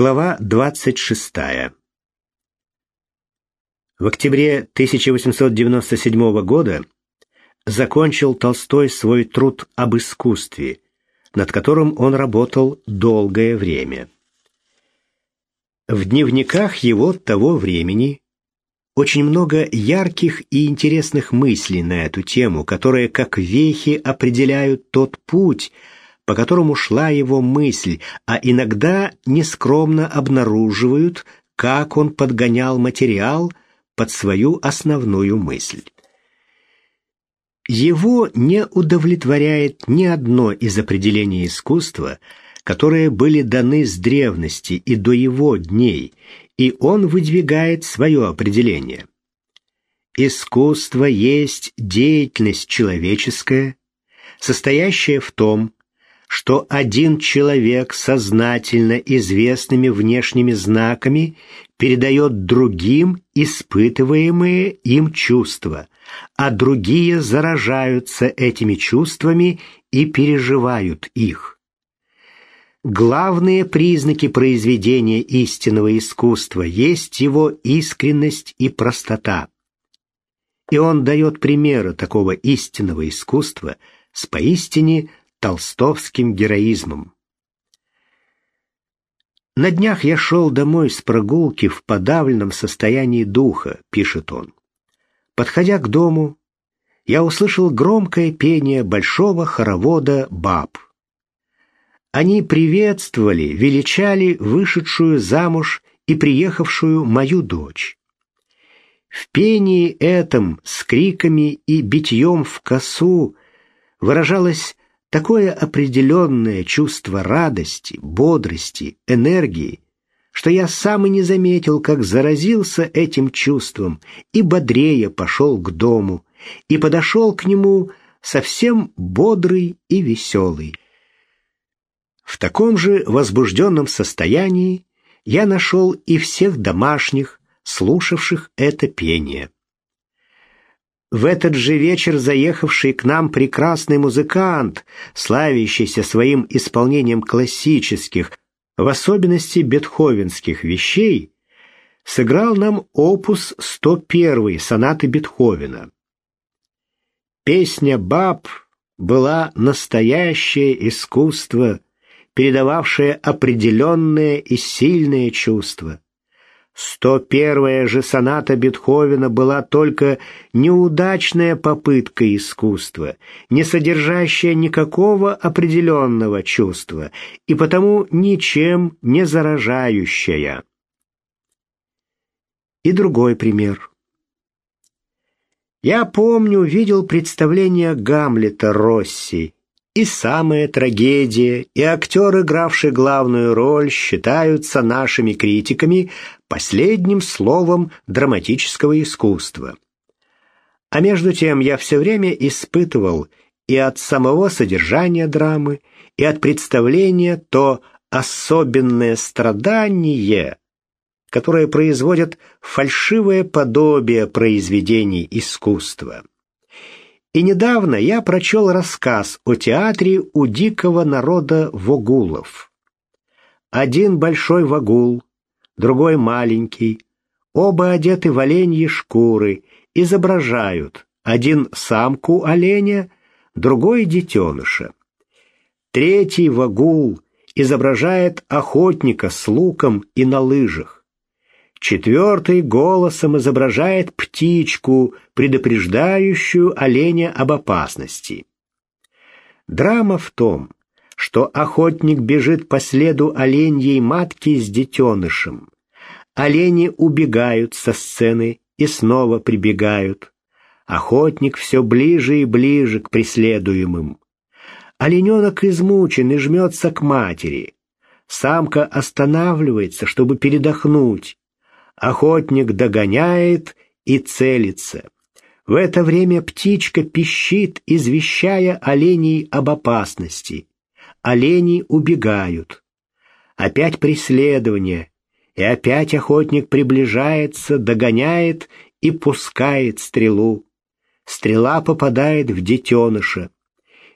Глава 26. В октябре 1897 года закончил Толстой свой труд об искусстве, над которым он работал долгое время. В дневниках его того времени очень много ярких и интересных мыслей на эту тему, которые как вехи определяют тот путь, по которому шла его мысль, а иногда нескромно обнаруживают, как он подгонял материал под свою основную мысль. Его не удовлетворяет ни одно из определений искусства, которые были даны с древности и до его дней, и он выдвигает свое определение. Искусство есть деятельность человеческая, состоящая в том, что один человек сознательно известными внешними знаками передает другим испытываемые им чувства, а другие заражаются этими чувствами и переживают их. Главные признаки произведения истинного искусства есть его искренность и простота. И он дает примеры такого истинного искусства с поистине толстовским героизмом. «На днях я шел домой с прогулки в подавленном состоянии духа», — пишет он. «Подходя к дому, я услышал громкое пение большого хоровода баб. Они приветствовали, величали вышедшую замуж и приехавшую мою дочь. В пении этом с криками и битьем в косу выражалась такое определенное чувство радости, бодрости, энергии, что я сам и не заметил, как заразился этим чувством и бодрее пошел к дому и подошел к нему совсем бодрый и веселый. В таком же возбужденном состоянии я нашел и всех домашних, слушавших это пение. В этот же вечер заехавший к нам прекрасный музыкант, славящийся своим исполнением классических, в особенности бетховенских вещей, сыграл нам опус 101 сонаты Бетховена. Песня «Баб» была настоящее искусство, передававшее определенное и сильное чувство. Сто первая же соната Бетховена была только неудачная попытка искусства, не содержащая никакого определенного чувства и потому ничем не заражающая. И другой пример. Я помню, видел представление Гамлета Росси и самая трагедия, и актер, игравший главную роль, считаются нашими критиками последним словом драматического искусства. А между тем я все время испытывал и от самого содержания драмы, и от представления то особенное страдание, которое производит фальшивое подобие произведений искусства. И недавно я прочел рассказ о театре у дикого народа вогулов. Один большой вагул, другой маленький, оба одеты в оленьи шкуры, изображают один самку оленя, другой детеныша. Третий вагул изображает охотника с луком и на лыжах. Четвертый голосом изображает птичку, предупреждающую оленя об опасности. Драма в том, что охотник бежит по следу оленьей матки с детенышем. Олени убегают со сцены и снова прибегают. Охотник все ближе и ближе к преследуемым. Олененок измучен и жмется к матери. Самка останавливается, чтобы передохнуть. Охотник догоняет и целится. В это время птичка пищит, извещая оленей об опасности. Олени убегают. Опять преследование, и опять охотник приближается, догоняет и пускает стрелу. Стрела попадает в детеныша.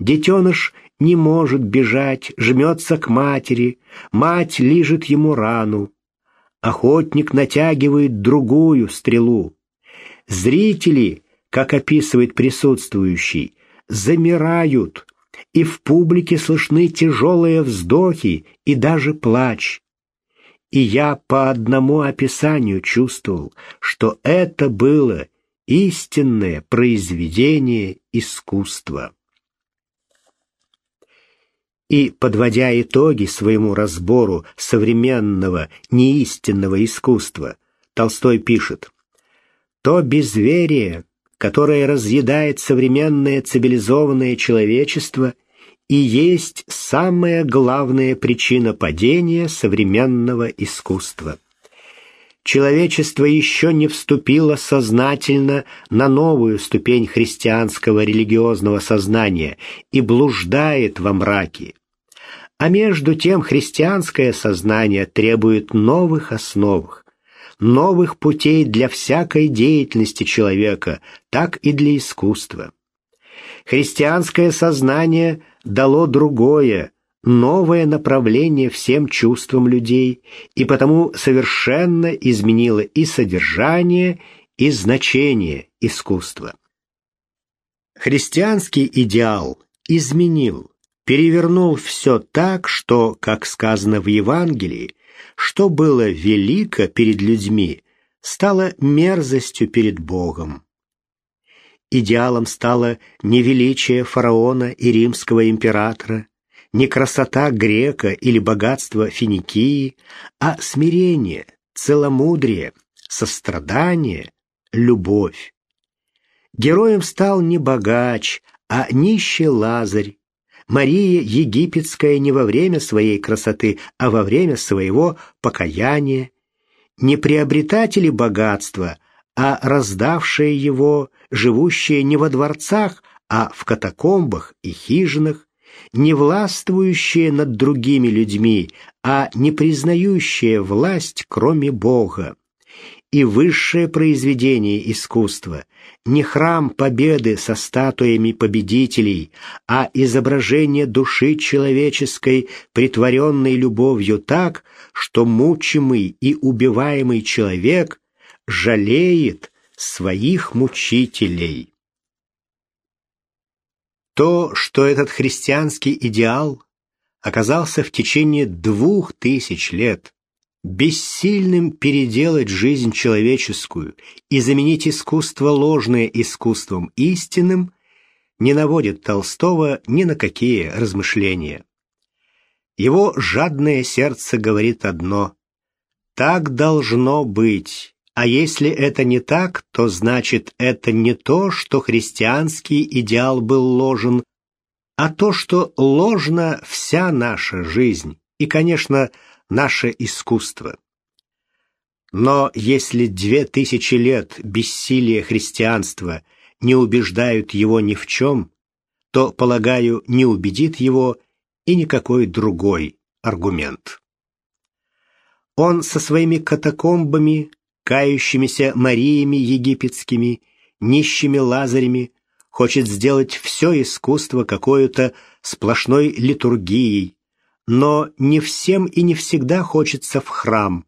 Детеныш не может бежать, жмется к матери, мать лижет ему рану. Охотник натягивает другую стрелу. Зрители, как описывает присутствующий, замирают, и в публике слышны тяжелые вздохи и даже плач. И я по одному описанию чувствовал, что это было истинное произведение искусства. И, подводя итоги своему разбору современного неистинного искусства, Толстой пишет, «То безверие, которое разъедает современное цивилизованное человечество, и есть самая главная причина падения современного искусства» человечество еще не вступило сознательно на новую ступень христианского религиозного сознания и блуждает во мраке. А между тем христианское сознание требует новых основ, новых путей для всякой деятельности человека, так и для искусства. Христианское сознание дало другое, новое направление всем чувствам людей и потому совершенно изменило и содержание, и значение искусства. Христианский идеал изменил, перевернул все так, что, как сказано в Евангелии, что было велико перед людьми, стало мерзостью перед Богом. Идеалом стало не величие фараона и римского императора, не красота грека или богатство финикии, а смирение, целомудрие, сострадание, любовь. Героем стал не богач, а нищий Лазарь, Мария Египетская не во время своей красоты, а во время своего покаяния, не приобретатели богатства, а раздавшие его, живущие не во дворцах, а в катакомбах и хижинах, не властвующее над другими людьми, а не признающее власть, кроме Бога. И высшее произведение искусства не храм победы со статуями победителей, а изображение души человеческой, притворенной любовью так, что мучимый и убиваемый человек жалеет своих мучителей. То, что этот христианский идеал оказался в течение двух тысяч лет бессильным переделать жизнь человеческую и заменить искусство ложное искусством истинным, не наводит Толстого ни на какие размышления. Его жадное сердце говорит одно – так должно быть, а если это не так, то значит это не то, что христианский идеал был ложен, а то, что ложна вся наша жизнь и, конечно, наше искусство. Но если две тысячи лет бессилия христианства не убеждают его ни в чем, то, полагаю, не убедит его и никакой другой аргумент. Он со своими катакомбами кающимися Мариями египетскими, нищими лазарями, хочет сделать все искусство какое-то сплошной литургией, но не всем и не всегда хочется в храм,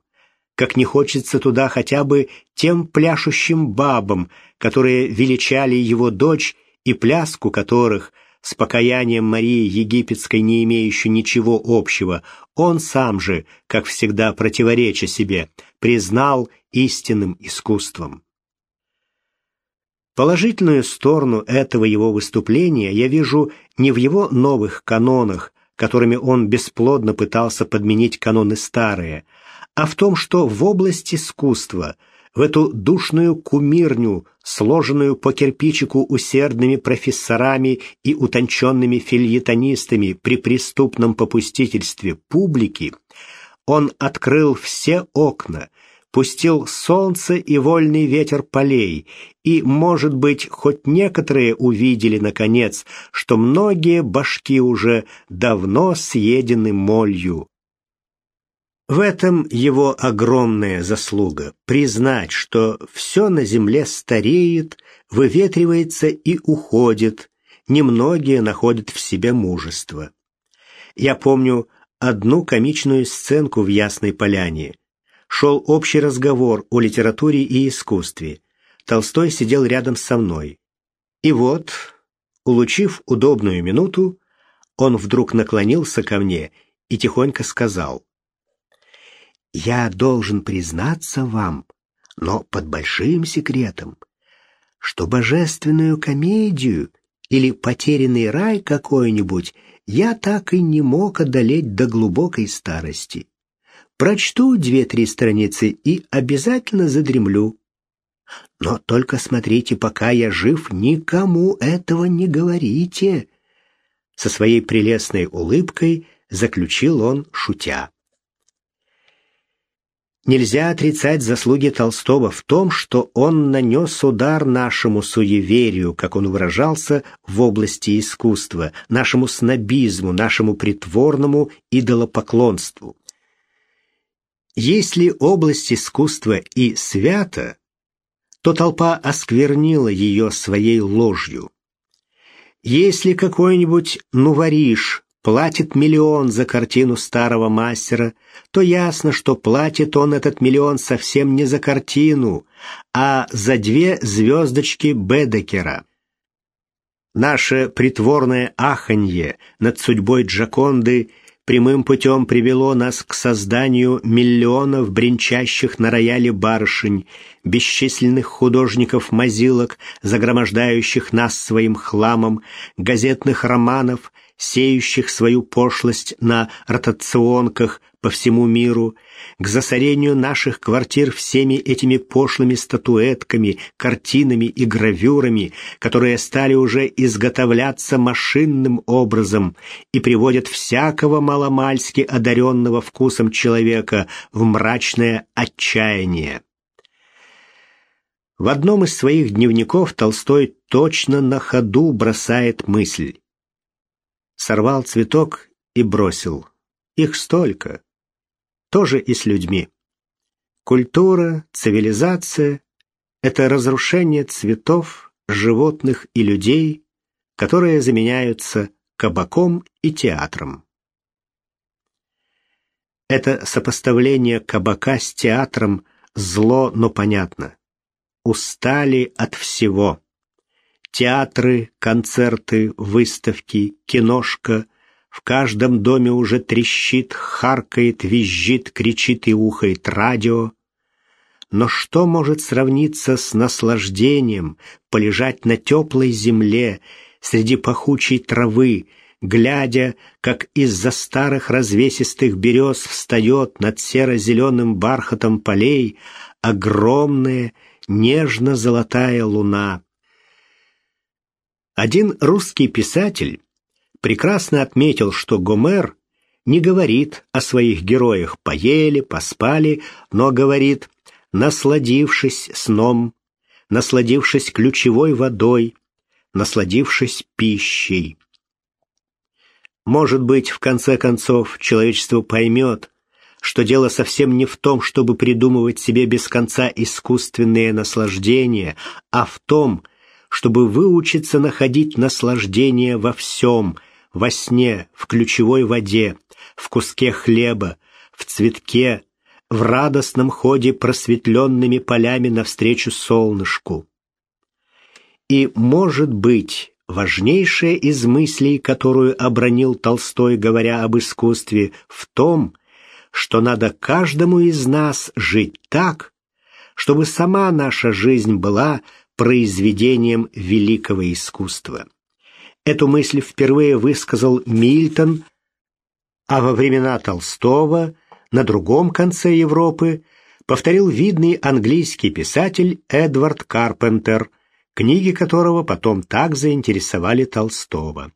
как не хочется туда хотя бы тем пляшущим бабам, которые величали его дочь и пляску которых с покаянием Марии Египетской не имеющей ничего общего, он сам же, как всегда противореча себе, признал истинным искусством. Положительную сторону этого его выступления я вижу не в его новых канонах, которыми он бесплодно пытался подменить каноны старые, а в том, что в область искусства, в эту душную кумирню, сложенную по кирпичику усердными профессорами и утонченными фильетонистами при преступном попустительстве публики, он открыл все окна, пустил солнце и вольный ветер полей, и, может быть, хоть некоторые увидели, наконец, что многие башки уже давно съедены молью. В этом его огромная заслуга — признать, что все на земле стареет, выветривается и уходит, немногие находят в себе мужество. Я помню одну комичную сценку в Ясной Поляне. Шел общий разговор о литературе и искусстве. Толстой сидел рядом со мной. И вот, улучив удобную минуту, он вдруг наклонился ко мне и тихонько сказал. «Я должен признаться вам, но под большим секретом, что божественную комедию или потерянный рай какой-нибудь я так и не мог одолеть до глубокой старости. Прочту две-три страницы и обязательно задремлю. Но только смотрите, пока я жив, никому этого не говорите. Со своей прелестной улыбкой заключил он, шутя. Нельзя отрицать заслуги Толстого в том, что он нанес удар нашему суеверию, как он выражался, в области искусства, нашему снобизму, нашему притворному идолопоклонству. Если область искусства и свята, то толпа осквернила ее своей ложью. Если какой-нибудь нувориш платит миллион за картину старого мастера, то ясно, что платит он этот миллион совсем не за картину, а за две звездочки Бедекера. Наше притворное аханье над судьбой Джаконды прямым путем привело нас к созданию миллионов бренчащих на рояле барышень, бесчисленных художников-мазилок, загромождающих нас своим хламом, газетных романов, сеющих свою пошлость на ротационках по всему миру, к засорению наших квартир всеми этими пошлыми статуэтками, картинами и гравюрами, которые стали уже изготовляться машинным образом и приводят всякого маломальски одаренного вкусом человека в мрачное отчаяние. В одном из своих дневников Толстой точно на ходу бросает мысль сорвал цветок и бросил. Их столько. Тоже и с людьми. Культура, цивилизация — это разрушение цветов, животных и людей, которые заменяются кабаком и театром. Это сопоставление кабака с театром зло, но понятно. Устали от всего. Театры, концерты, выставки, киношка. В каждом доме уже трещит, харкает, визжит, кричит и ухает радио. Но что может сравниться с наслаждением полежать на теплой земле среди пахучей травы, глядя, как из-за старых развесистых берез встает над серо-зеленым бархатом полей огромная нежно-золотая луна. Один русский писатель прекрасно отметил, что Гомер не говорит о своих героях «поели», «поспали», но говорит «насладившись сном», «насладившись ключевой водой», «насладившись пищей». Может быть, в конце концов, человечество поймет, что дело совсем не в том, чтобы придумывать себе без конца искусственные наслаждения, а в том, чтобы выучиться находить наслаждение во всем, во сне, в ключевой воде, в куске хлеба, в цветке, в радостном ходе просветленными полями навстречу солнышку. И, может быть, важнейшая из мыслей, которую обронил Толстой, говоря об искусстве, в том, что надо каждому из нас жить так, чтобы сама наша жизнь была произведением великого искусства. Эту мысль впервые высказал Мильтон, а во времена Толстого на другом конце Европы повторил видный английский писатель Эдвард Карпентер, книги которого потом так заинтересовали Толстого.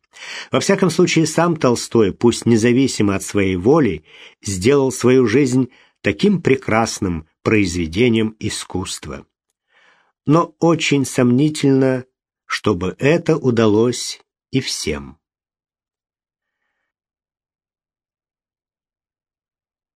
Во всяком случае, сам Толстой, пусть независимо от своей воли, сделал свою жизнь таким прекрасным произведением искусства но очень сомнительно, чтобы это удалось и всем.